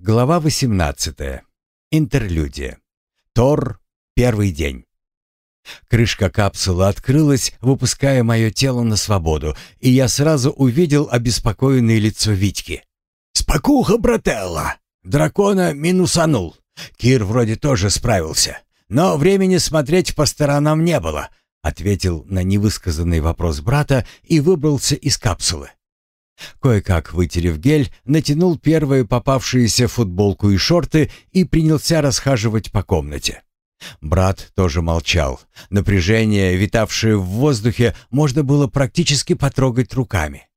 Глава 18. Интерлюдия. Тор. Первый день. Крышка капсулы открылась, выпуская мое тело на свободу, и я сразу увидел обеспокоенное лицо Витьки. «Спокуха, брателла! Дракона минусанул. Кир вроде тоже справился. Но времени смотреть по сторонам не было», — ответил на невысказанный вопрос брата и выбрался из капсулы. Кое-как вытерев гель, натянул первые попавшиеся футболку и шорты и принялся расхаживать по комнате. Брат тоже молчал. Напряжение, витавшее в воздухе, можно было практически потрогать руками.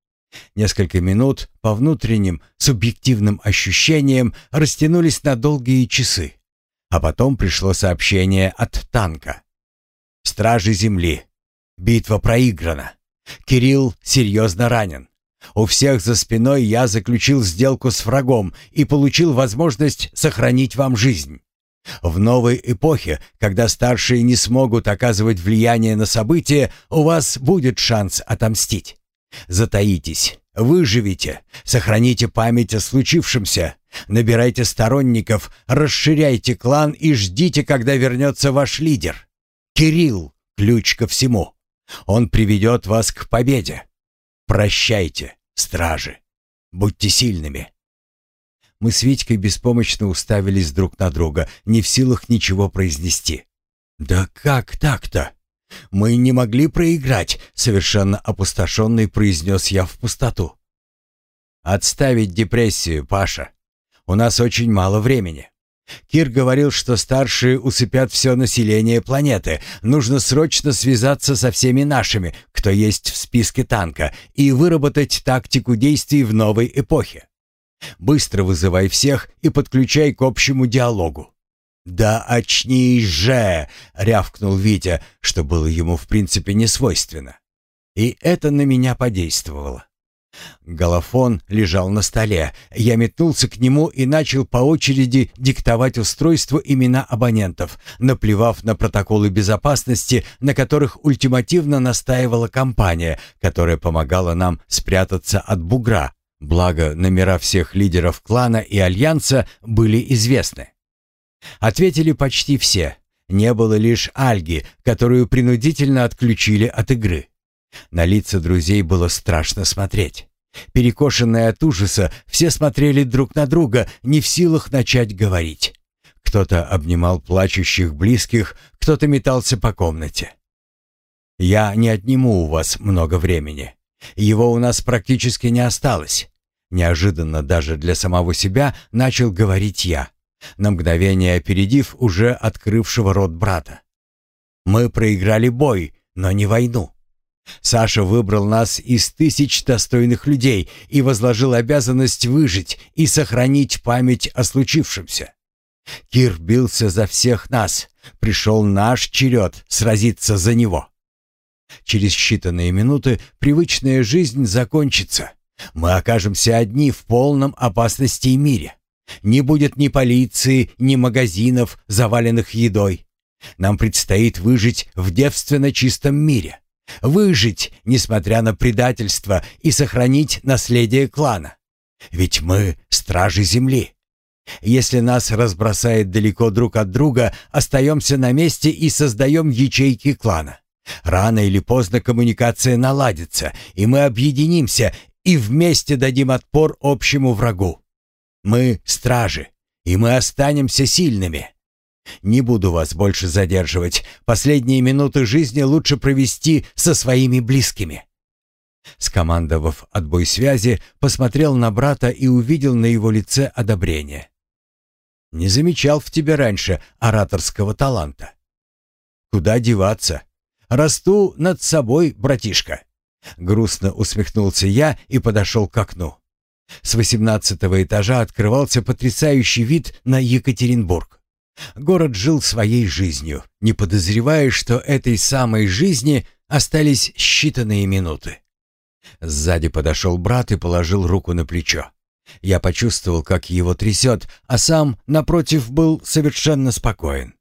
Несколько минут по внутренним субъективным ощущениям растянулись на долгие часы. А потом пришло сообщение от танка. «Стражи Земли. Битва проиграна. Кирилл серьезно ранен. У всех за спиной я заключил сделку с врагом и получил возможность сохранить вам жизнь. В новой эпохе, когда старшие не смогут оказывать влияние на события, у вас будет шанс отомстить. Затаитесь, выживите, сохраните память о случившемся, набирайте сторонников, расширяйте клан и ждите, когда вернется ваш лидер. Кирилл — ключ ко всему. Он приведет вас к победе. Прощайте, стражи. Будьте сильными. Мы с Витькой беспомощно уставились друг на друга, не в силах ничего произнести. «Да как так-то? Мы не могли проиграть», — совершенно опустошенный произнес я в пустоту. «Отставить депрессию, Паша. У нас очень мало времени. Кир говорил, что старшие усыпят все население планеты. Нужно срочно связаться со всеми нашими, кто есть в списке танка, и выработать тактику действий в новой эпохе. Быстро вызывай всех и подключай к общему диалогу. «Да очнись же!» — рявкнул Витя, что было ему в принципе не свойственно. И это на меня подействовало. Голофон лежал на столе. Я метнулся к нему и начал по очереди диктовать устройству имена абонентов, наплевав на протоколы безопасности, на которых ультимативно настаивала компания, которая помогала нам спрятаться от бугра. Благо, номера всех лидеров клана и альянса были известны. Ответили почти все. Не было лишь Альги, которую принудительно отключили от игры. На лица друзей было страшно смотреть. Перекошенные от ужаса, все смотрели друг на друга, не в силах начать говорить. Кто-то обнимал плачущих близких, кто-то метался по комнате. «Я не отниму у вас много времени. Его у нас практически не осталось». Неожиданно даже для самого себя начал говорить я, на мгновение опередив уже открывшего рот брата. «Мы проиграли бой, но не войну. Саша выбрал нас из тысяч достойных людей и возложил обязанность выжить и сохранить память о случившемся. Кир бился за всех нас. Пришел наш черед сразиться за него. Через считанные минуты привычная жизнь закончится. Мы окажемся одни в полном опасности мире. Не будет ни полиции, ни магазинов, заваленных едой. Нам предстоит выжить в девственно чистом мире. Выжить, несмотря на предательство, и сохранить наследие клана. Ведь мы — стражи земли. Если нас разбросает далеко друг от друга, остаемся на месте и создаем ячейки клана. Рано или поздно коммуникация наладится, и мы объединимся и вместе дадим отпор общему врагу. Мы — стражи, и мы останемся сильными. Не буду вас больше задерживать. Последние минуты жизни лучше провести со своими близкими. Скомандовав отбой связи, посмотрел на брата и увидел на его лице одобрение. Не замечал в тебе раньше ораторского таланта. Куда деваться? Расту над собой, братишка. Грустно усмехнулся я и подошел к окну. С восемнадцатого этажа открывался потрясающий вид на Екатеринбург. Город жил своей жизнью, не подозревая, что этой самой жизни остались считанные минуты. Сзади подошел брат и положил руку на плечо. Я почувствовал, как его трясет, а сам, напротив, был совершенно спокоен.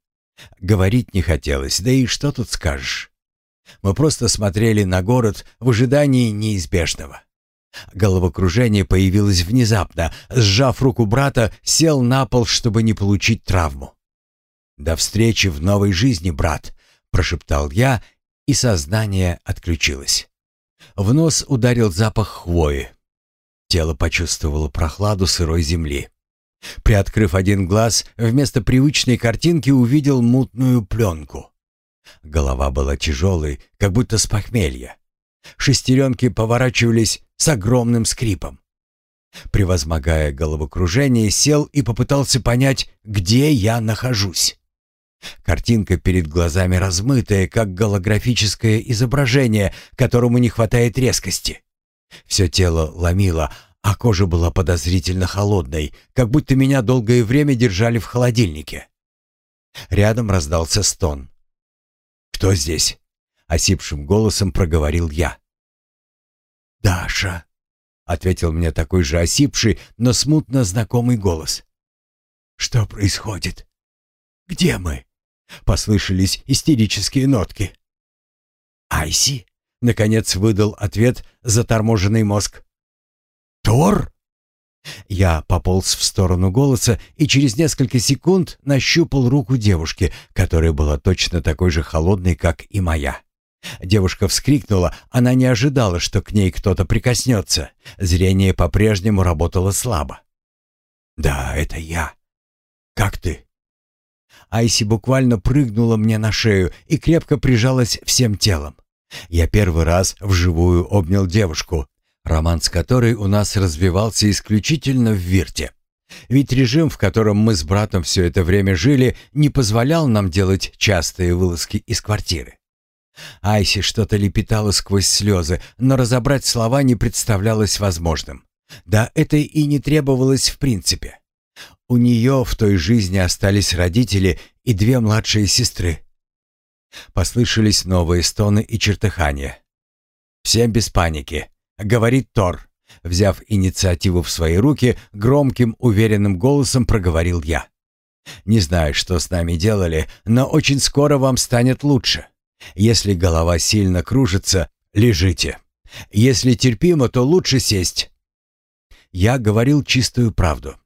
Говорить не хотелось, да и что тут скажешь. Мы просто смотрели на город в ожидании неизбежного. Головокружение появилось внезапно. Сжав руку брата, сел на пол, чтобы не получить травму. «До встречи в новой жизни, брат», — прошептал я, и сознание отключилось. В нос ударил запах хвои. Тело почувствовало прохладу сырой земли. Приоткрыв один глаз, вместо привычной картинки увидел мутную пленку. Голова была тяжелой, как будто с похмелья. Шестеренки поворачивались с огромным скрипом. Превозмогая головокружение, сел и попытался понять, где я нахожусь. Картинка перед глазами размытая, как голографическое изображение, которому не хватает резкости. Все тело ломило, а кожа была подозрительно холодной, как будто меня долгое время держали в холодильнике. Рядом раздался стон. «Кто здесь?» — осипшим голосом проговорил я. «Даша», — ответил мне такой же осипший, но смутно знакомый голос. «Что происходит? Где мы?» — послышались истерические нотки. «Айси?» — наконец выдал ответ заторможенный мозг. «Тор?» Я пополз в сторону голоса и через несколько секунд нащупал руку девушки, которая была точно такой же холодной, как и моя. Девушка вскрикнула, она не ожидала, что к ней кто-то прикоснется. Зрение по-прежнему работало слабо. «Да, это я. Как ты?» Айси буквально прыгнула мне на шею и крепко прижалась всем телом. Я первый раз вживую обнял девушку, роман с которой у нас развивался исключительно в Вирте. Ведь режим, в котором мы с братом все это время жили, не позволял нам делать частые вылазки из квартиры. Айси что-то лепетала сквозь слезы, но разобрать слова не представлялось возможным. Да это и не требовалось в принципе. У нее в той жизни остались родители и две младшие сестры. Послышались новые стоны и чертыхания. «Всем без паники», — говорит Тор. Взяв инициативу в свои руки, громким, уверенным голосом проговорил я. «Не знаю, что с нами делали, но очень скоро вам станет лучше. Если голова сильно кружится, лежите. Если терпимо, то лучше сесть». Я говорил чистую правду.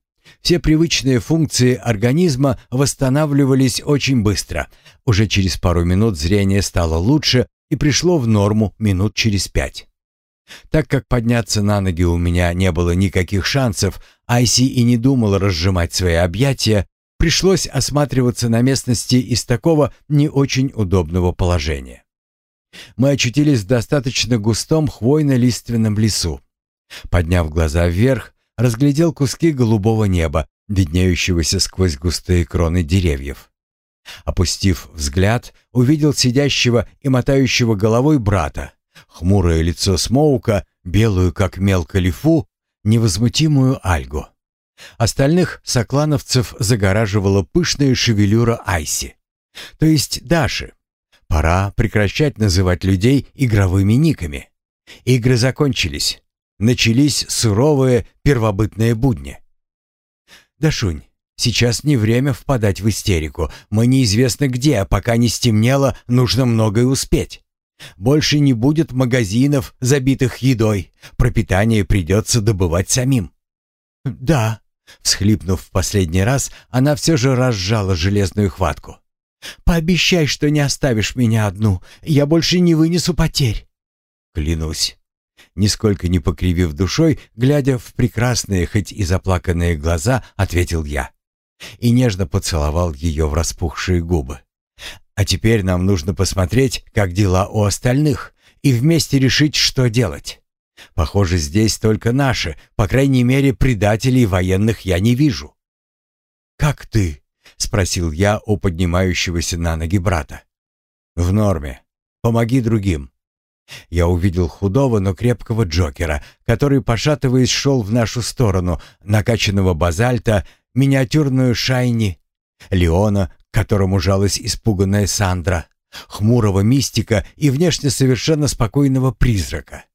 Все привычные функции организма восстанавливались очень быстро. Уже через пару минут зрение стало лучше и пришло в норму минут через пять. Так как подняться на ноги у меня не было никаких шансов, Айси и не думала разжимать свои объятия, пришлось осматриваться на местности из такого не очень удобного положения. Мы очутились в достаточно густом хвойно-лиственном лесу. Подняв глаза вверх, разглядел куски голубого неба, виднеющегося сквозь густые кроны деревьев. Опустив взгляд, увидел сидящего и мотающего головой брата, хмурое лицо Смоука, белую, как мел калифу, невозмутимую Альгу. Остальных соклановцев загораживала пышная шевелюра Айси, то есть Даши. Пора прекращать называть людей игровыми никами. Игры закончились. Начались суровые первобытные будни. «Дашунь, сейчас не время впадать в истерику. Мы неизвестно где, а пока не стемнело, нужно многое успеть. Больше не будет магазинов, забитых едой. Пропитание придется добывать самим». «Да», — всхлипнув в последний раз, она все же разжала железную хватку. «Пообещай, что не оставишь меня одну. Я больше не вынесу потерь». «Клянусь» нисколько не покривив душой, глядя в прекрасные, хоть и заплаканные глаза, ответил я. И нежно поцеловал ее в распухшие губы. А теперь нам нужно посмотреть, как дела у остальных, и вместе решить, что делать. Похоже, здесь только наши, по крайней мере, предателей военных я не вижу. «Как ты?» — спросил я у поднимающегося на ноги брата. «В норме. Помоги другим. Я увидел худого, но крепкого Джокера, который, пошатываясь, шел в нашу сторону, накачанного базальта, миниатюрную Шайни, Леона, которому жалась испуганная Сандра, хмурого мистика и внешне совершенно спокойного призрака.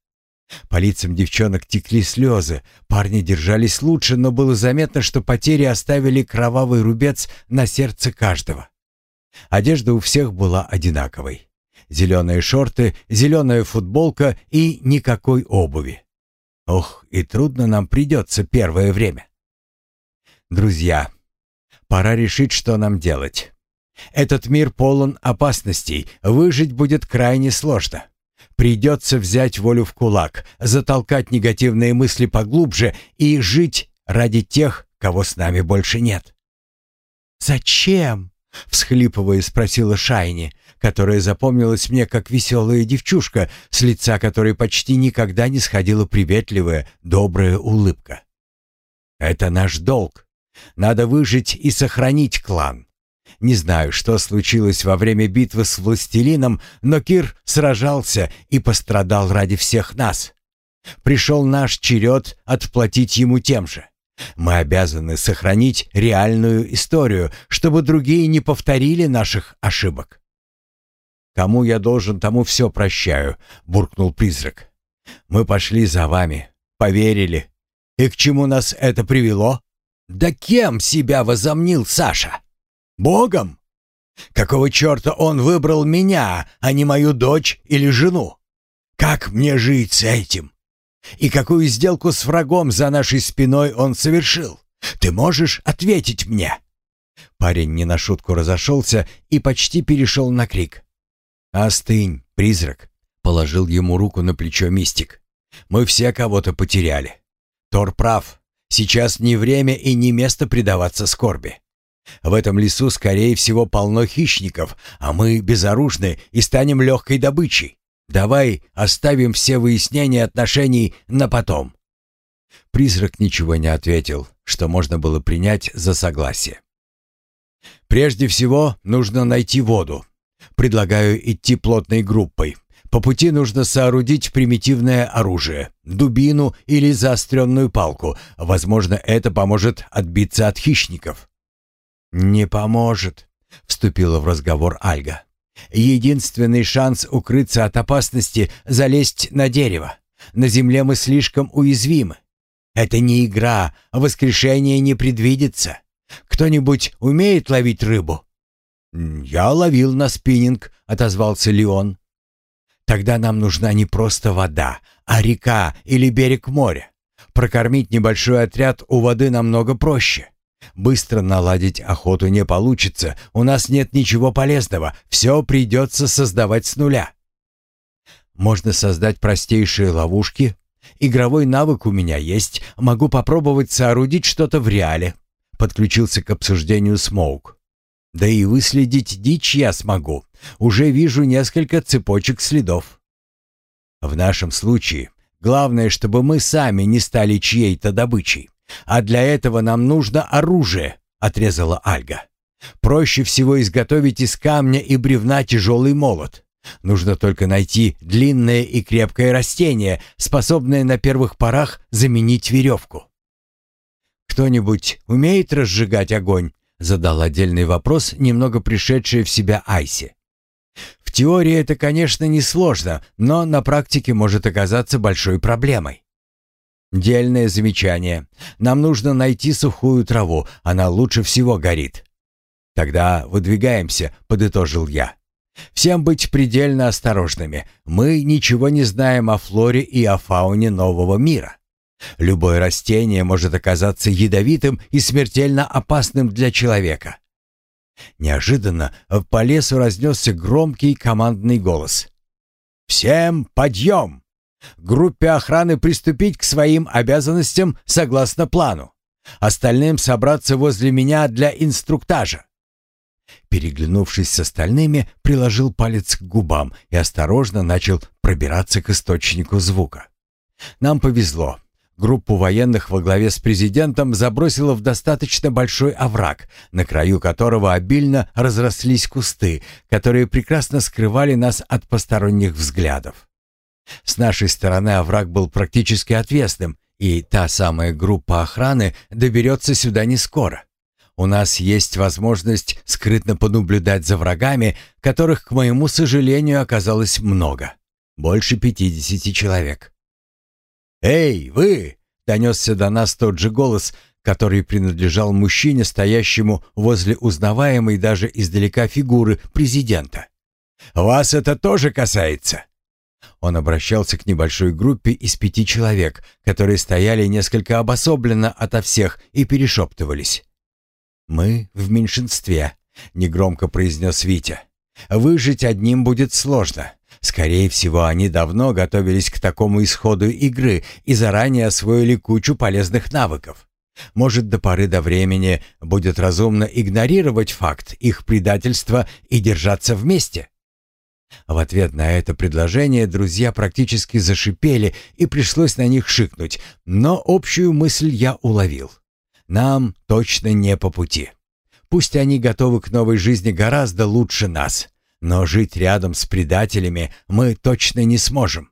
По лицам девчонок текли слезы, парни держались лучше, но было заметно, что потери оставили кровавый рубец на сердце каждого. Одежда у всех была одинаковой. Зеленые шорты, зеленая футболка и никакой обуви. Ох, и трудно нам придется первое время. Друзья, пора решить, что нам делать. Этот мир полон опасностей, выжить будет крайне сложно. Придется взять волю в кулак, затолкать негативные мысли поглубже и жить ради тех, кого с нами больше нет. «Зачем?» — всхлипывая спросила Шайни, которая запомнилась мне как веселая девчушка, с лица которой почти никогда не сходила приветливая, добрая улыбка. «Это наш долг. Надо выжить и сохранить клан. Не знаю, что случилось во время битвы с властелином, но Кир сражался и пострадал ради всех нас. Пришел наш черед отплатить ему тем же. Мы обязаны сохранить реальную историю, чтобы другие не повторили наших ошибок. «Кому я должен, тому все прощаю», — буркнул призрак. «Мы пошли за вами, поверили. И к чему нас это привело?» «Да кем себя возомнил Саша? Богом? Какого черта он выбрал меня, а не мою дочь или жену? Как мне жить с этим? И какую сделку с врагом за нашей спиной он совершил? Ты можешь ответить мне?» Парень не на шутку разошелся и почти перешел на крик. «Остынь, призрак!» — положил ему руку на плечо мистик. «Мы все кого-то потеряли. Тор прав. Сейчас не время и не место предаваться скорби. В этом лесу, скорее всего, полно хищников, а мы безоружны и станем легкой добычей. Давай оставим все выяснения отношений на потом». Призрак ничего не ответил, что можно было принять за согласие. «Прежде всего нужно найти воду. Предлагаю идти плотной группой. По пути нужно соорудить примитивное оружие, дубину или заостренную палку. Возможно, это поможет отбиться от хищников». «Не поможет», — вступила в разговор Альга. Единственный шанс укрыться от опасности — залезть на дерево. На земле мы слишком уязвимы. Это не игра, а воскрешение не предвидится. Кто-нибудь умеет ловить рыбу?» «Я ловил на спиннинг», — отозвался Леон. «Тогда нам нужна не просто вода, а река или берег моря. Прокормить небольшой отряд у воды намного проще. Быстро наладить охоту не получится, у нас нет ничего полезного, все придется создавать с нуля. Можно создать простейшие ловушки. Игровой навык у меня есть, могу попробовать соорудить что-то в реале. Подключился к обсуждению Смоук. Да и выследить дичь я смогу. Уже вижу несколько цепочек следов. В нашем случае главное, чтобы мы сами не стали чьей-то добычей. «А для этого нам нужно оружие», — отрезала Альга. «Проще всего изготовить из камня и бревна тяжелый молот. Нужно только найти длинное и крепкое растение, способное на первых порах заменить веревку». «Кто-нибудь умеет разжигать огонь?» — задал отдельный вопрос, немного пришедшая в себя Айси. В теории это, конечно, несложно, но на практике может оказаться большой проблемой. «Дельное замечание. Нам нужно найти сухую траву, она лучше всего горит». «Тогда выдвигаемся», — подытожил я. «Всем быть предельно осторожными. Мы ничего не знаем о флоре и о фауне нового мира. Любое растение может оказаться ядовитым и смертельно опасным для человека». Неожиданно по лесу разнесся громкий командный голос. «Всем подъем!» Группе охраны приступить к своим обязанностям согласно плану. Остальным собраться возле меня для инструктажа. Переглянувшись с остальными, приложил палец к губам и осторожно начал пробираться к источнику звука. Нам повезло. Группу военных во главе с президентом забросило в достаточно большой овраг, на краю которого обильно разрослись кусты, которые прекрасно скрывали нас от посторонних взглядов. С нашей стороны овраг был практически отвесным, и та самая группа охраны доберется сюда не скоро. У нас есть возможность скрытно понаблюдать за врагами, которых, к моему сожалению, оказалось много. Больше пятидесяти человек. «Эй, вы!» — донесся до нас тот же голос, который принадлежал мужчине, стоящему возле узнаваемой даже издалека фигуры президента. «Вас это тоже касается?» Он обращался к небольшой группе из пяти человек, которые стояли несколько обособленно ото всех и перешептывались. «Мы в меньшинстве», — негромко произнес Витя. «Выжить одним будет сложно. Скорее всего, они давно готовились к такому исходу игры и заранее освоили кучу полезных навыков. Может, до поры до времени будет разумно игнорировать факт их предательства и держаться вместе? В ответ на это предложение друзья практически зашипели, и пришлось на них шикнуть, но общую мысль я уловил. Нам точно не по пути. Пусть они готовы к новой жизни гораздо лучше нас, но жить рядом с предателями мы точно не сможем.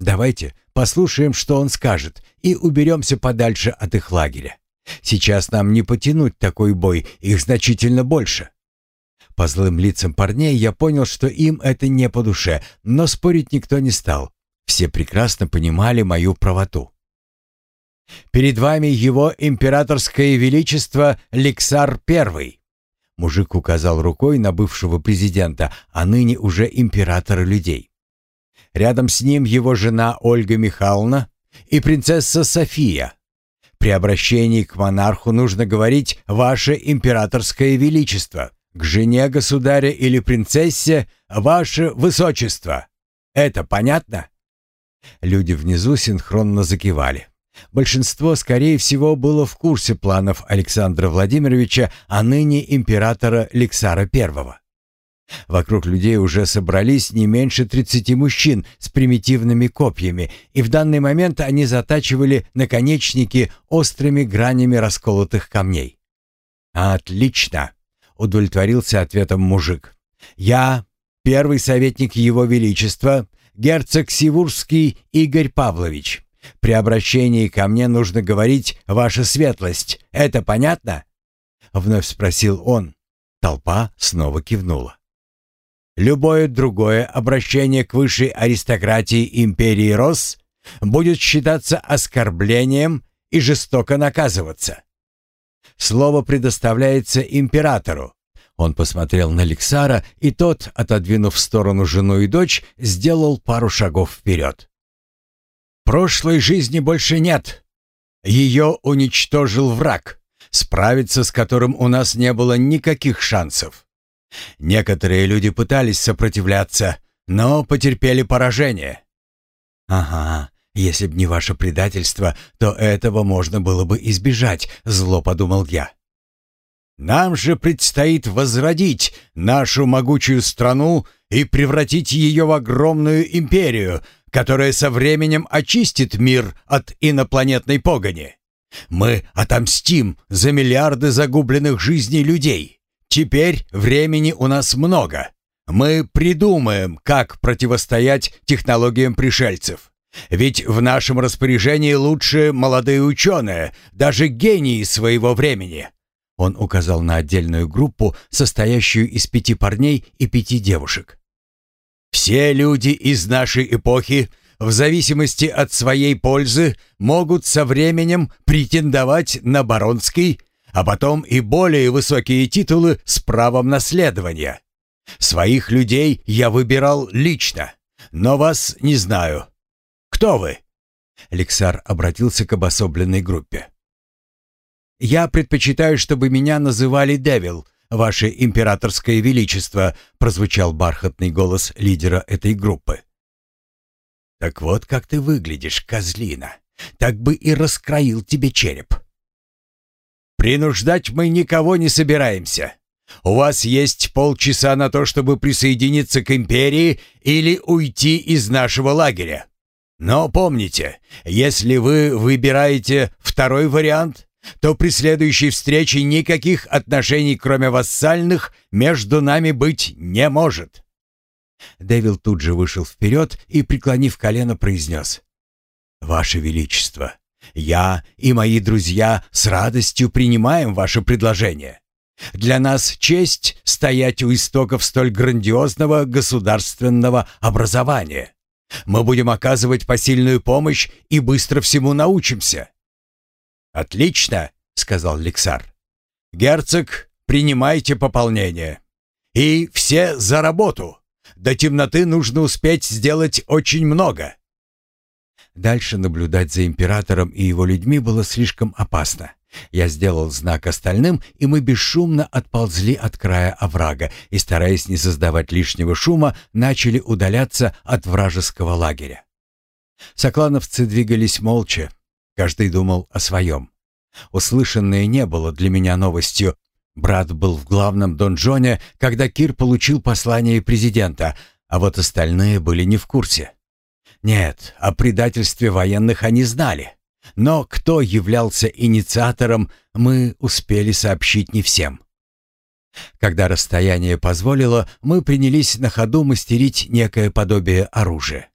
Давайте послушаем, что он скажет, и уберемся подальше от их лагеря. Сейчас нам не потянуть такой бой, их значительно больше. По злым лицам парней я понял, что им это не по душе, но спорить никто не стал. Все прекрасно понимали мою правоту. «Перед вами его императорское величество Лексар I», Мужик указал рукой на бывшего президента, а ныне уже императора людей. Рядом с ним его жена Ольга Михайловна и принцесса София. При обращении к монарху нужно говорить «Ваше императорское величество», к жене государя или принцессе «Ваше высочество». Это понятно? Люди внизу синхронно закивали. Большинство, скорее всего, было в курсе планов Александра Владимировича, а ныне императора Лексара I. Вокруг людей уже собрались не меньше 30 мужчин с примитивными копьями, и в данный момент они затачивали наконечники острыми гранями расколотых камней. «Отлично!» — удовлетворился ответом мужик. «Я, первый советник Его Величества, герцог Сивурский Игорь Павлович». При обращении ко мне нужно говорить «Ваша светлость». Это понятно?» Вновь спросил он. Толпа снова кивнула. Любое другое обращение к высшей аристократии империи Рос будет считаться оскорблением и жестоко наказываться. Слово предоставляется императору. Он посмотрел на Лексара, и тот, отодвинув в сторону жену и дочь, сделал пару шагов вперед. Прошлой жизни больше нет. Ее уничтожил враг, справиться с которым у нас не было никаких шансов. Некоторые люди пытались сопротивляться, но потерпели поражение. Ага, если б не ваше предательство, то этого можно было бы избежать, зло подумал я. Нам же предстоит возродить нашу могучую страну и превратить ее в огромную империю, которая со временем очистит мир от инопланетной погони. Мы отомстим за миллиарды загубленных жизней людей. Теперь времени у нас много. Мы придумаем, как противостоять технологиям пришельцев. Ведь в нашем распоряжении лучшие молодые ученые, даже гении своего времени. Он указал на отдельную группу, состоящую из пяти парней и пяти девушек. Все люди из нашей эпохи, в зависимости от своей пользы, могут со временем претендовать на баронский, а потом и более высокие титулы с правом наследования. Своих людей я выбирал лично, но вас не знаю. Кто вы?» Лексар обратился к обособленной группе. «Я предпочитаю, чтобы меня называли Девил», «Ваше императорское величество», — прозвучал бархатный голос лидера этой группы. «Так вот как ты выглядишь, козлина. Так бы и раскроил тебе череп». «Принуждать мы никого не собираемся. У вас есть полчаса на то, чтобы присоединиться к империи или уйти из нашего лагеря. Но помните, если вы выбираете второй вариант, то при следующей встрече никаких отношений, кроме вассальных, между нами быть не может». Дэвил тут же вышел вперед и, преклонив колено, произнес. «Ваше Величество, я и мои друзья с радостью принимаем ваше предложение. Для нас честь стоять у истоков столь грандиозного государственного образования. Мы будем оказывать посильную помощь и быстро всему научимся. «Отлично», — сказал Лексар. «Герцог, принимайте пополнение. И все за работу. До темноты нужно успеть сделать очень много». Дальше наблюдать за императором и его людьми было слишком опасно. Я сделал знак остальным, и мы бесшумно отползли от края оврага и, стараясь не создавать лишнего шума, начали удаляться от вражеского лагеря. Соклановцы двигались молча, каждый думал о своем. Услышанное не было для меня новостью. Брат был в главном донжоне, когда Кир получил послание президента, а вот остальные были не в курсе. Нет, о предательстве военных они знали. Но кто являлся инициатором, мы успели сообщить не всем. Когда расстояние позволило, мы принялись на ходу мастерить некое подобие оружия.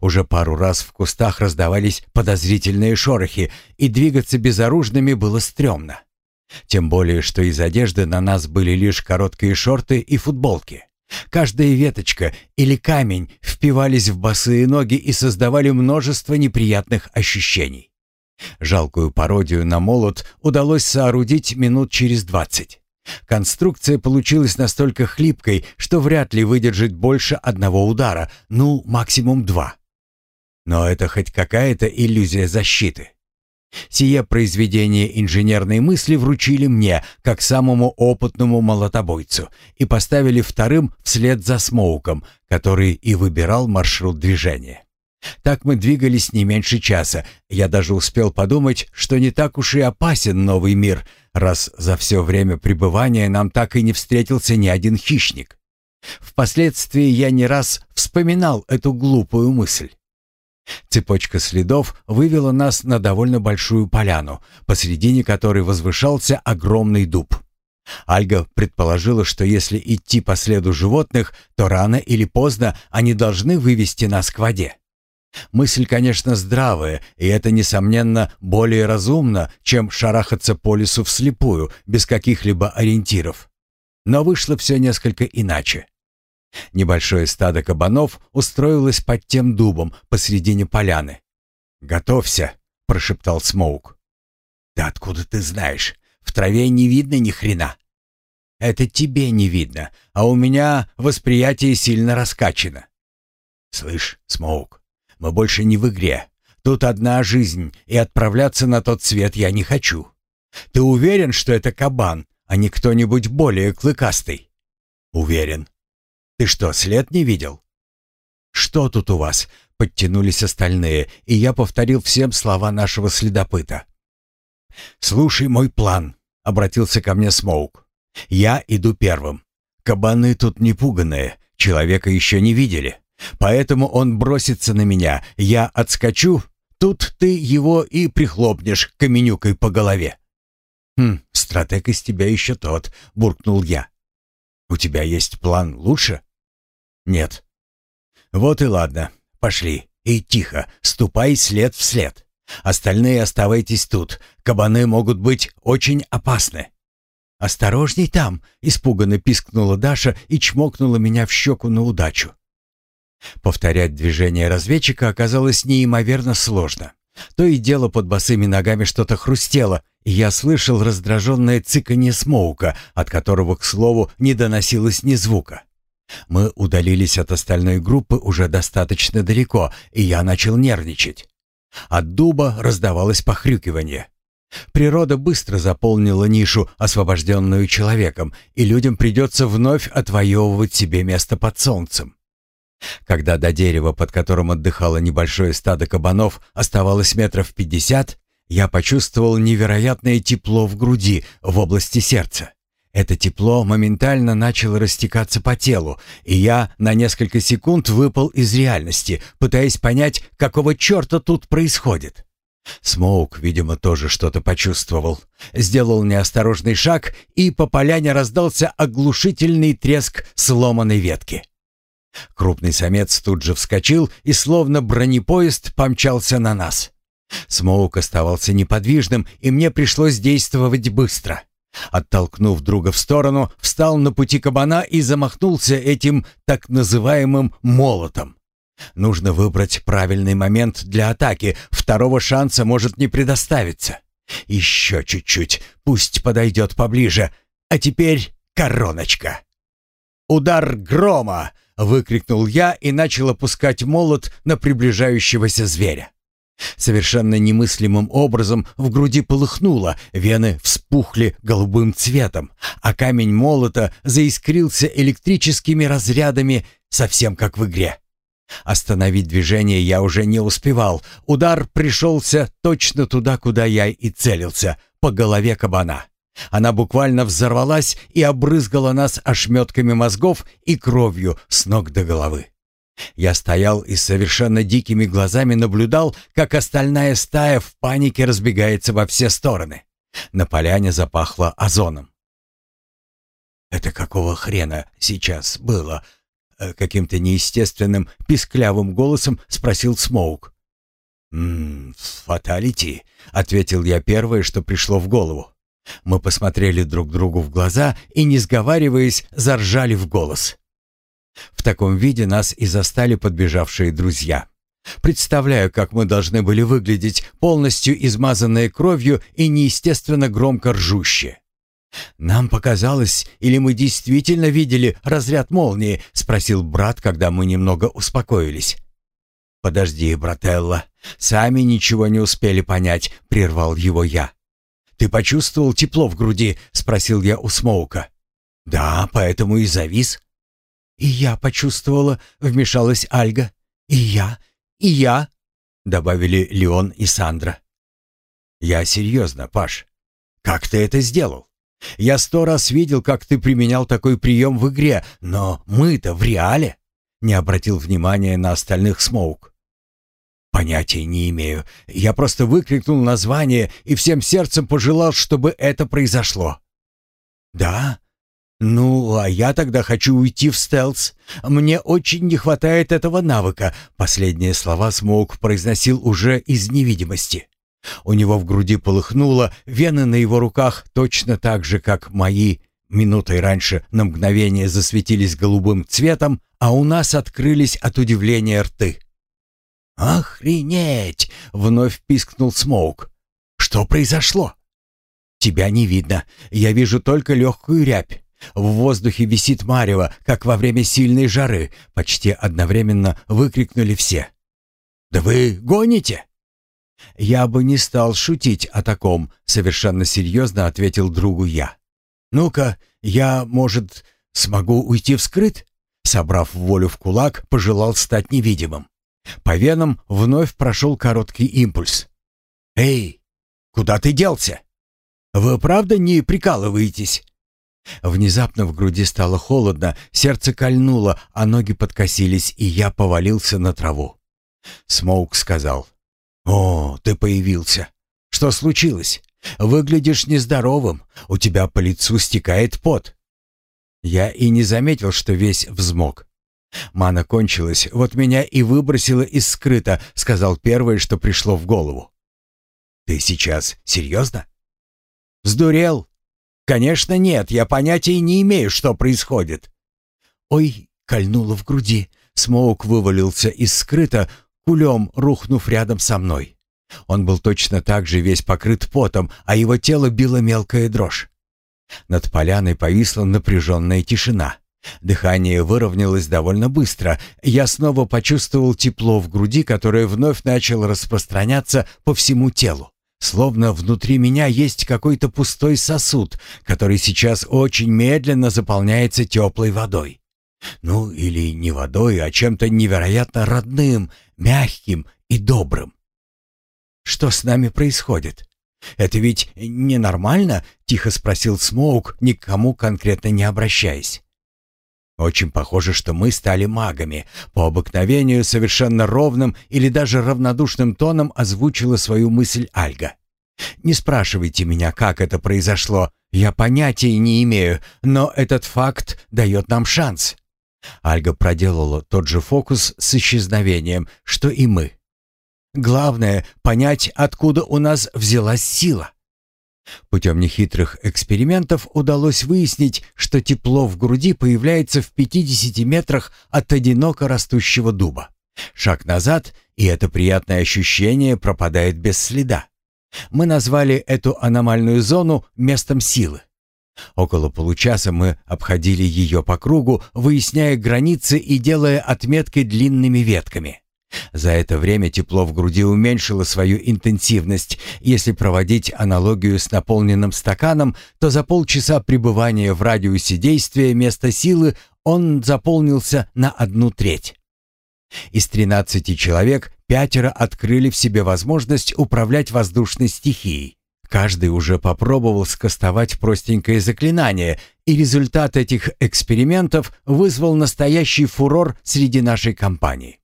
Уже пару раз в кустах раздавались подозрительные шорохи, и двигаться безоружными было стрёмно. Тем более, что из одежды на нас были лишь короткие шорты и футболки. Каждая веточка или камень впивались в босые ноги и создавали множество неприятных ощущений. Жалкую пародию на молот удалось соорудить минут через двадцать. Конструкция получилась настолько хлипкой, что вряд ли выдержит больше одного удара, ну, максимум два. Но это хоть какая-то иллюзия защиты. Сие произведение инженерной мысли вручили мне, как самому опытному молотобойцу, и поставили вторым вслед за Смоуком, который и выбирал маршрут движения. Так мы двигались не меньше часа. Я даже успел подумать, что не так уж и опасен новый мир, раз за все время пребывания нам так и не встретился ни один хищник. Впоследствии я не раз вспоминал эту глупую мысль. Цепочка следов вывела нас на довольно большую поляну, посредине которой возвышался огромный дуб. Альга предположила, что если идти по следу животных, то рано или поздно они должны вывести нас к воде. Мысль, конечно, здравая, и это, несомненно, более разумно, чем шарахаться по лесу вслепую, без каких-либо ориентиров. Но вышло все несколько иначе. Небольшое стадо кабанов устроилось под тем дубом посредине поляны. «Готовься», — прошептал Смоук. «Да откуда ты знаешь? В траве не видно ни хрена». «Это тебе не видно, а у меня восприятие сильно раскачано». «Слышь, Смоук, мы больше не в игре. Тут одна жизнь, и отправляться на тот свет я не хочу. Ты уверен, что это кабан, а не кто-нибудь более клыкастый?» «Уверен. Ты что, след не видел?» «Что тут у вас?» — подтянулись остальные, и я повторил всем слова нашего следопыта. «Слушай мой план», — обратился ко мне Смоук. «Я иду первым. Кабаны тут не пуганые, человека еще не видели. Поэтому он бросится на меня, я отскочу, тут ты его и прихлопнешь каменюкой по голове». «Хм, стратег из тебя еще тот», — буркнул я. «У тебя есть план лучше?» «Нет». «Вот и ладно. Пошли. И тихо. Ступай след в след. Остальные оставайтесь тут. Кабаны могут быть очень опасны». «Осторожней там!» — испуганно пискнула Даша и чмокнула меня в щеку на удачу. Повторять движение разведчика оказалось неимоверно сложно. То и дело под босыми ногами что-то хрустело, и я слышал раздраженное цыканье смоука, от которого, к слову, не доносилось ни звука. Мы удалились от остальной группы уже достаточно далеко, и я начал нервничать. От дуба раздавалось похрюкивание. Природа быстро заполнила нишу, освобожденную человеком, и людям придется вновь отвоевывать себе место под солнцем. Когда до дерева, под которым отдыхало небольшое стадо кабанов, оставалось метров пятьдесят, я почувствовал невероятное тепло в груди, в области сердца. Это тепло моментально начало растекаться по телу, и я на несколько секунд выпал из реальности, пытаясь понять, какого черта тут происходит. Смоук, видимо, тоже что-то почувствовал. Сделал неосторожный шаг, и по поляне раздался оглушительный треск сломанной ветки. Крупный самец тут же вскочил и, словно бронепоезд, помчался на нас. Смоук оставался неподвижным, и мне пришлось действовать быстро. Оттолкнув друга в сторону, встал на пути кабана и замахнулся этим так называемым «молотом». Нужно выбрать правильный момент для атаки, второго шанса может не предоставиться. Еще чуть-чуть, пусть подойдет поближе. А теперь короночка. Удар грома, выкрикнул я и начал опускать молот на приближающегося зверя. Совершенно немыслимым образом в груди полыхнуло, вены вспухли голубым цветом, а камень молота заискрился электрическими разрядами, совсем как в игре. Остановить движение я уже не успевал. Удар пришелся точно туда, куда я и целился, по голове кабана. Она буквально взорвалась и обрызгала нас ошметками мозгов и кровью с ног до головы. Я стоял и совершенно дикими глазами наблюдал, как остальная стая в панике разбегается во все стороны. На поляне запахло озоном. «Это какого хрена сейчас было?» э, Каким-то неестественным, писклявым голосом спросил Смоук. «Ммм, фаталити», — ответил я первое, что пришло в голову. Мы посмотрели друг другу в глаза и, не сговариваясь, заржали в голос. В таком виде нас и застали подбежавшие друзья. Представляю, как мы должны были выглядеть, полностью измазанные кровью и неестественно громко ржущие. «Нам показалось, или мы действительно видели разряд молнии?» — спросил брат, когда мы немного успокоились. «Подожди, брателла, сами ничего не успели понять», — прервал его я. «Ты почувствовал тепло в груди?» — спросил я у Смоука. «Да, поэтому и завис». «И я почувствовала», — вмешалась Альга. «И я, и я», — добавили Леон и Сандра. «Я серьезно, Паш. Как ты это сделал? Я сто раз видел, как ты применял такой прием в игре, но мы-то в реале», — не обратил внимания на остальных Смоук. Понятия не имею. Я просто выкрикнул название и всем сердцем пожелал, чтобы это произошло. Да? Ну, а я тогда хочу уйти в стелс. Мне очень не хватает этого навыка. Последние слова Смоук произносил уже из невидимости. У него в груди полыхнуло, вены на его руках точно так же, как мои, минутой раньше на мгновение засветились голубым цветом, а у нас открылись от удивления рты. «Охренеть!» — вновь пискнул Смоук. «Что произошло?» «Тебя не видно. Я вижу только легкую рябь. В воздухе висит марево, как во время сильной жары», — почти одновременно выкрикнули все. «Да вы гоните?» «Я бы не стал шутить о таком», — совершенно серьезно ответил другу я. «Ну-ка, я, может, смогу уйти вскрыт?» Собрав волю в кулак, пожелал стать невидимым. По венам вновь прошел короткий импульс. «Эй, куда ты делся? Вы правда не прикалываетесь?» Внезапно в груди стало холодно, сердце кольнуло, а ноги подкосились, и я повалился на траву. Смоук сказал. «О, ты появился. Что случилось? Выглядишь нездоровым, у тебя по лицу стекает пот». Я и не заметил, что весь взмок. «Мана кончилась, вот меня и выбросило из скрыта», — сказал первое, что пришло в голову. «Ты сейчас серьезно?» «Сдурел?» «Конечно нет, я понятия не имею, что происходит». «Ой!» — кольнуло в груди. Смоук вывалился из скрыта, кулем рухнув рядом со мной. Он был точно так же весь покрыт потом, а его тело било мелкая дрожь. Над поляной повисла напряженная тишина. Дыхание выровнялось довольно быстро. Я снова почувствовал тепло в груди, которое вновь начало распространяться по всему телу. Словно внутри меня есть какой-то пустой сосуд, который сейчас очень медленно заполняется теплой водой. Ну, или не водой, а чем-то невероятно родным, мягким и добрым. Что с нами происходит? Это ведь ненормально? Тихо спросил Смоук, никому конкретно не обращаясь. Очень похоже, что мы стали магами. По обыкновению совершенно ровным или даже равнодушным тоном озвучила свою мысль Альга. Не спрашивайте меня, как это произошло. Я понятия не имею, но этот факт дает нам шанс. Альга проделала тот же фокус с исчезновением, что и мы. Главное — понять, откуда у нас взялась сила. Путем нехитрых экспериментов удалось выяснить, что тепло в груди появляется в 50 метрах от одиноко растущего дуба. Шаг назад, и это приятное ощущение пропадает без следа. Мы назвали эту аномальную зону местом силы. Около получаса мы обходили ее по кругу, выясняя границы и делая отметки длинными ветками. За это время тепло в груди уменьшило свою интенсивность. Если проводить аналогию с наполненным стаканом, то за полчаса пребывания в радиусе действия места силы он заполнился на одну треть. Из 13 человек пятеро открыли в себе возможность управлять воздушной стихией. Каждый уже попробовал скостовать простенькое заклинание, и результат этих экспериментов вызвал настоящий фурор среди нашей компании.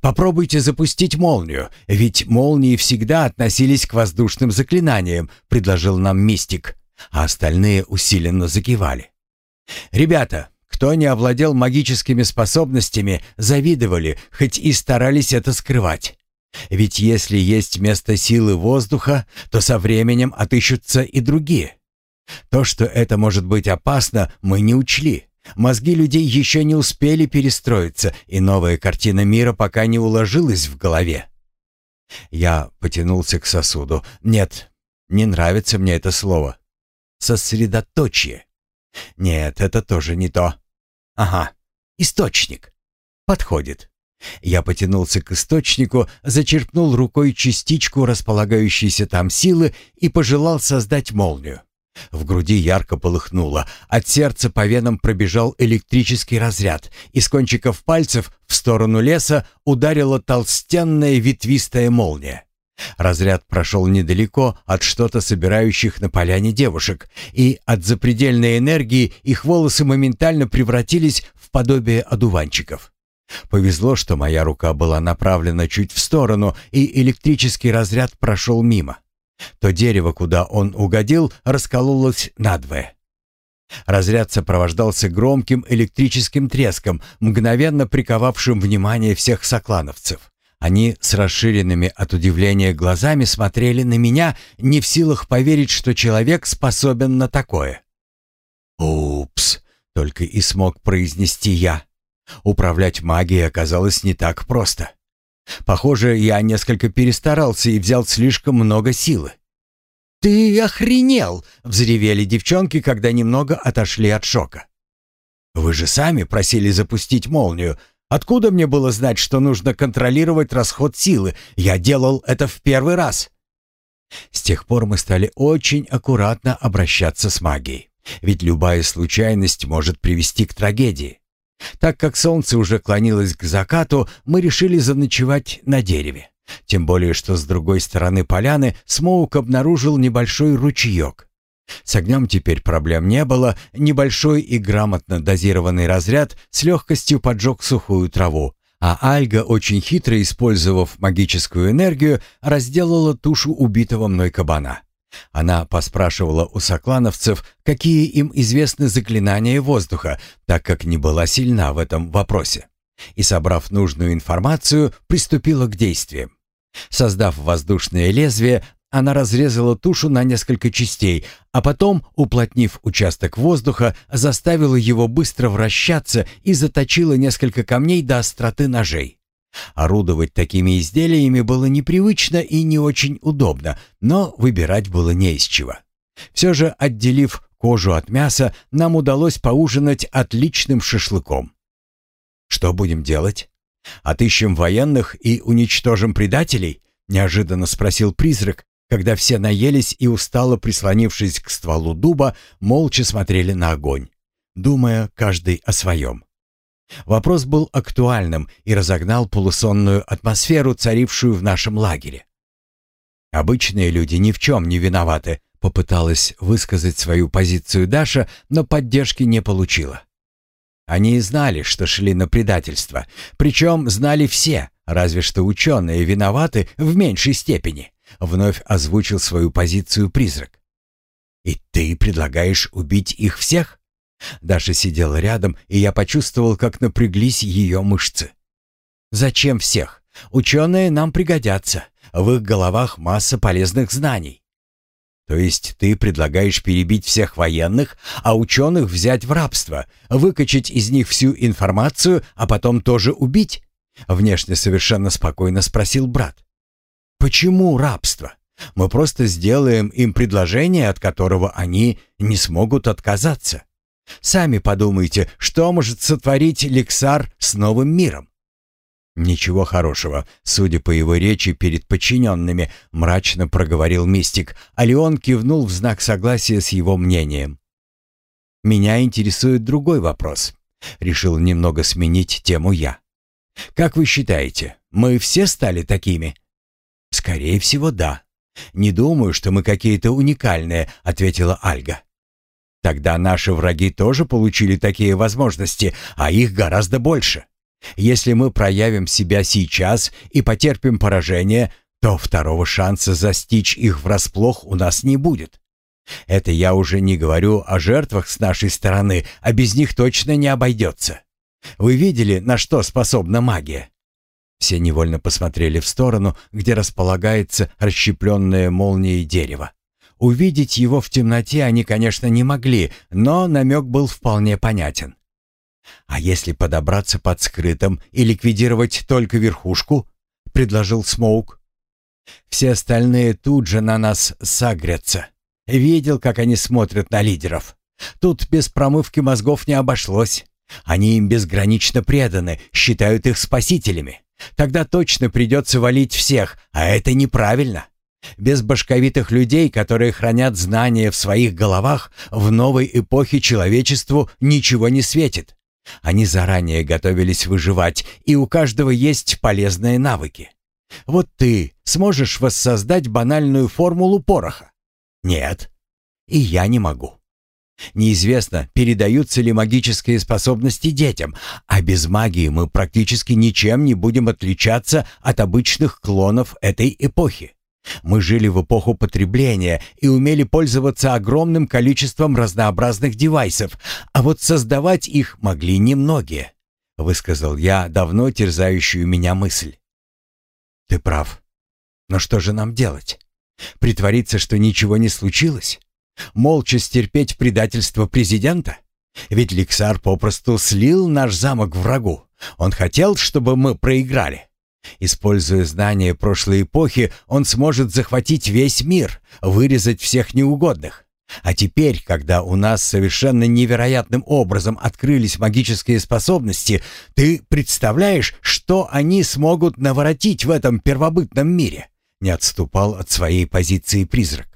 Попробуйте запустить молнию, ведь молнии всегда относились к воздушным заклинаниям, предложил нам мистик, а остальные усиленно закивали. Ребята, кто не овладел магическими способностями, завидовали, хоть и старались это скрывать. Ведь если есть место силы воздуха, то со временем отыщутся и другие. То, что это может быть опасно, мы не учли. Мозги людей еще не успели перестроиться, и новая картина мира пока не уложилась в голове. Я потянулся к сосуду. Нет, не нравится мне это слово. Сосредоточие. Нет, это тоже не то. Ага, источник. Подходит. Я потянулся к источнику, зачерпнул рукой частичку располагающейся там силы и пожелал создать молнию. В груди ярко полыхнуло, от сердца по венам пробежал электрический разряд, из кончиков пальцев в сторону леса ударила толстенная ветвистая молния. Разряд прошел недалеко от что-то собирающих на поляне девушек, и от запредельной энергии их волосы моментально превратились в подобие одуванчиков. Повезло, что моя рука была направлена чуть в сторону, и электрический разряд прошел мимо. То дерево, куда он угодил, раскололось надвое. Разряд сопровождался громким электрическим треском, мгновенно приковавшим внимание всех соклановцев. Они с расширенными от удивления глазами смотрели на меня, не в силах поверить, что человек способен на такое. «Упс!» — только и смог произнести я. Управлять магией оказалось не так просто. Похоже, я несколько перестарался и взял слишком много силы. «Ты охренел!» — взревели девчонки, когда немного отошли от шока. «Вы же сами просили запустить молнию. Откуда мне было знать, что нужно контролировать расход силы? Я делал это в первый раз». С тех пор мы стали очень аккуратно обращаться с магией. Ведь любая случайность может привести к трагедии. Так как солнце уже клонилось к закату, мы решили заночевать на дереве. Тем более, что с другой стороны поляны Смоук обнаружил небольшой ручеек. С огнем теперь проблем не было, небольшой и грамотно дозированный разряд с легкостью поджег сухую траву, а Альга, очень хитро использовав магическую энергию, разделала тушу убитого мной кабана. Она поспрашивала у соклановцев, какие им известны заклинания воздуха, так как не была сильна в этом вопросе. И, собрав нужную информацию, приступила к действиям. Создав воздушное лезвие, она разрезала тушу на несколько частей, а потом, уплотнив участок воздуха, заставила его быстро вращаться и заточила несколько камней до остроты ножей. Орудовать такими изделиями было непривычно и не очень удобно, но выбирать было не из чего. Все же, отделив кожу от мяса, нам удалось поужинать отличным шашлыком. «Что будем делать? Отыщем военных и уничтожим предателей?» — неожиданно спросил призрак, когда все наелись и, устало прислонившись к стволу дуба, молча смотрели на огонь, думая каждый о своем. Вопрос был актуальным и разогнал полусонную атмосферу, царившую в нашем лагере. «Обычные люди ни в чем не виноваты», — попыталась высказать свою позицию Даша, но поддержки не получила. Они знали, что шли на предательство, причем знали все, разве что ученые виноваты в меньшей степени, вновь озвучил свою позицию призрак. «И ты предлагаешь убить их всех?» Даша сидела рядом, и я почувствовал, как напряглись ее мышцы. «Зачем всех? Ученые нам пригодятся. В их головах масса полезных знаний». «То есть ты предлагаешь перебить всех военных, а ученых взять в рабство, выкачать из них всю информацию, а потом тоже убить?» Внешне совершенно спокойно спросил брат. «Почему рабство? Мы просто сделаем им предложение, от которого они не смогут отказаться. Сами подумайте, что может сотворить Лексар с новым миром? «Ничего хорошего», — судя по его речи перед подчиненными, мрачно проговорил мистик, а Леон кивнул в знак согласия с его мнением. «Меня интересует другой вопрос», — решил немного сменить тему я. «Как вы считаете, мы все стали такими?» «Скорее всего, да. Не думаю, что мы какие-то уникальные», — ответила Альга. «Тогда наши враги тоже получили такие возможности, а их гораздо больше. Если мы проявим себя сейчас и потерпим поражение, то второго шанса застичь их врасплох у нас не будет. Это я уже не говорю о жертвах с нашей стороны, а без них точно не обойдется. Вы видели, на что способна магия? Все невольно посмотрели в сторону, где располагается расщепленное молнией дерево. Увидеть его в темноте они, конечно, не могли, но намек был вполне понятен. «А если подобраться под скрытым и ликвидировать только верхушку?» — предложил Смоук. «Все остальные тут же на нас сагрятся. Видел, как они смотрят на лидеров. Тут без промывки мозгов не обошлось. Они им безгранично преданы, считают их спасителями. Тогда точно придется валить всех, а это неправильно. Без башковитых людей, которые хранят знания в своих головах, в новой эпохе человечеству ничего не светит. Они заранее готовились выживать, и у каждого есть полезные навыки. Вот ты сможешь воссоздать банальную формулу пороха? Нет. И я не могу. Неизвестно, передаются ли магические способности детям, а без магии мы практически ничем не будем отличаться от обычных клонов этой эпохи. Мы жили в эпоху потребления и умели пользоваться огромным количеством разнообразных девайсов, а вот создавать их могли немногие, высказал я давно терзающую меня мысль. Ты прав. Но что же нам делать? Притвориться, что ничего не случилось? Молча стерпеть предательство президента? Ведь Ликсар попросту слил наш замок врагу. Он хотел, чтобы мы проиграли. Используя знания прошлой эпохи, он сможет захватить весь мир, вырезать всех неугодных. А теперь, когда у нас совершенно невероятным образом открылись магические способности, ты представляешь, что они смогут наворотить в этом первобытном мире? Не отступал от своей позиции призрак.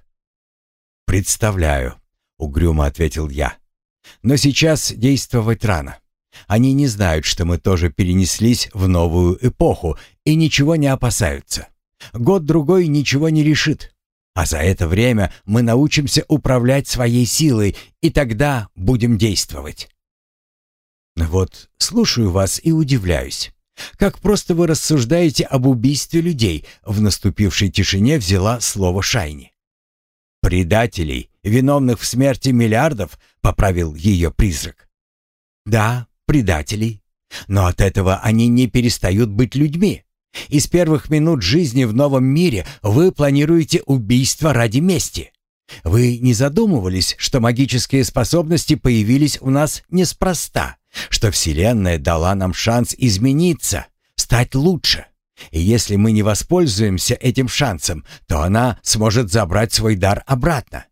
«Представляю», — угрюмо ответил я. «Но сейчас действовать рано. Они не знают, что мы тоже перенеслись в новую эпоху и ничего не опасаются. Год-другой ничего не решит. А за это время мы научимся управлять своей силой, и тогда будем действовать. Вот слушаю вас и удивляюсь. Как просто вы рассуждаете об убийстве людей, в наступившей тишине взяла слово Шайни. «Предателей, виновных в смерти миллиардов», — поправил ее призрак. «Да, предателей. Но от этого они не перестают быть людьми. И с первых минут жизни в новом мире вы планируете убийство ради мести. Вы не задумывались, что магические способности появились у нас неспроста, что Вселенная дала нам шанс измениться, стать лучше. И если мы не воспользуемся этим шансом, то она сможет забрать свой дар обратно.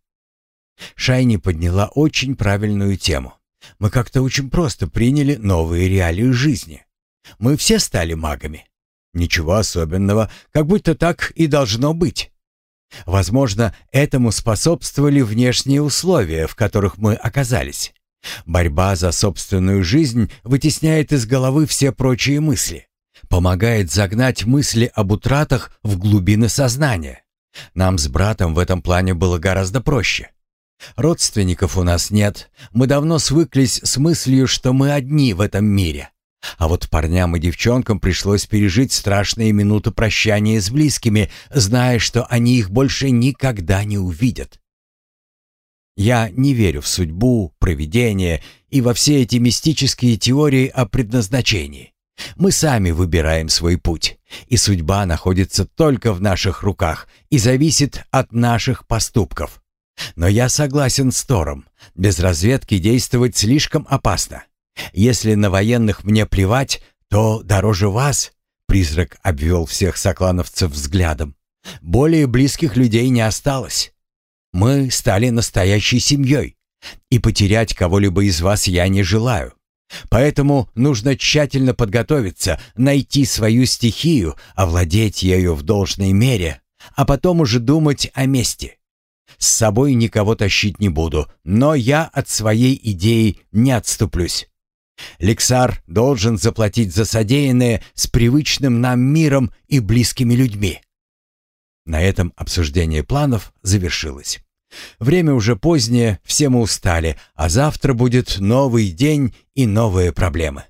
Шайни подняла очень правильную тему. Мы как-то очень просто приняли новые реалии жизни. Мы все стали магами. Ничего особенного, как будто так и должно быть. Возможно, этому способствовали внешние условия, в которых мы оказались. Борьба за собственную жизнь вытесняет из головы все прочие мысли. Помогает загнать мысли об утратах в глубины сознания. Нам с братом в этом плане было гораздо проще. Родственников у нас нет. Мы давно свыклись с мыслью, что мы одни в этом мире. А вот парням и девчонкам пришлось пережить страшные минуты прощания с близкими, зная, что они их больше никогда не увидят. Я не верю в судьбу, провидение и во все эти мистические теории о предназначении. Мы сами выбираем свой путь, и судьба находится только в наших руках и зависит от наших поступков. Но я согласен с Тором. Без разведки действовать слишком опасно. Если на военных мне плевать, то дороже вас, призрак обвел всех соклановцев взглядом. Более близких людей не осталось. Мы стали настоящей семьей, и потерять кого-либо из вас я не желаю. Поэтому нужно тщательно подготовиться, найти свою стихию, овладеть ею в должной мере, а потом уже думать о мести. С собой никого тащить не буду, но я от своей идеи не отступлюсь. Лексар должен заплатить за содеянное с привычным нам миром и близкими людьми. На этом обсуждение планов завершилось. Время уже позднее, все мы устали, а завтра будет новый день и новые проблемы.